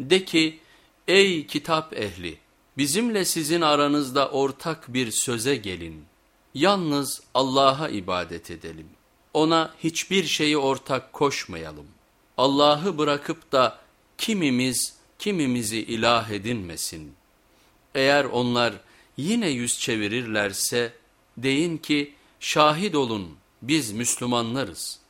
De ki ey kitap ehli bizimle sizin aranızda ortak bir söze gelin. Yalnız Allah'a ibadet edelim. Ona hiçbir şeyi ortak koşmayalım. Allah'ı bırakıp da kimimiz kimimizi ilah edinmesin. Eğer onlar yine yüz çevirirlerse deyin ki şahit olun biz Müslümanlarız.''